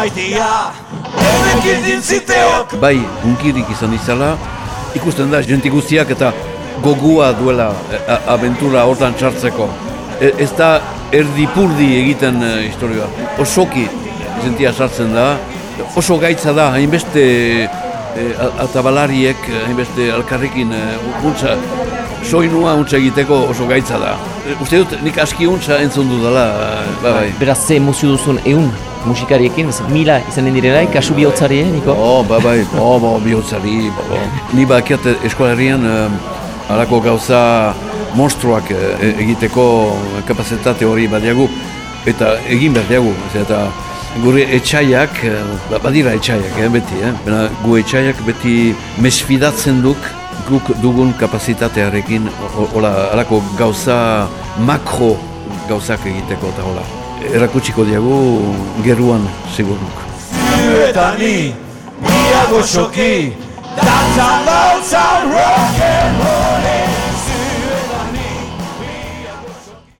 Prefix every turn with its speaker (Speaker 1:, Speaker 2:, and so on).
Speaker 1: maitia Enekin dintziteok
Speaker 2: Bai, unkirik izan izala, ikusten da, jenti guztiak eta gogua duela e, a, aventura hortan txartzeko. E, ez da erdipurdi egiten e, historioa. Osoki jentia sartzen da, oso gaitza da, hainbeste e, atabalariek, hainbeste alkarrekin e, untza, soinua untza egiteko oso gaitza da. E, uste dut, nik aski untza entzun dudala, e, bai, bai.
Speaker 3: Beraz, ze emozio duzun eun musikariekin, bez, mila izanen direla, kasu bihotzari, eh, Niko?
Speaker 2: Oh, ba, bai, oh, ba, bihotzari, ba, ba. Ni bakiat eskolarian uh, alako gauza monstruak eh, egiteko kapazitate hori badiagu, eta egin behar diagu, ez eta gure etxaiak, eh, ba- badira etxaiak, eh, beti, eh? Bena, gu etxaiak beti mesfidatzen duk, guk dugun kapazitatearekin, hola, alako gauza makro gauzak egiteko, eta hola. Erakutsiko diagu geruan, sigurnuk.
Speaker 1: Eta ni, niago xoki Dantza, dantza, rock and roll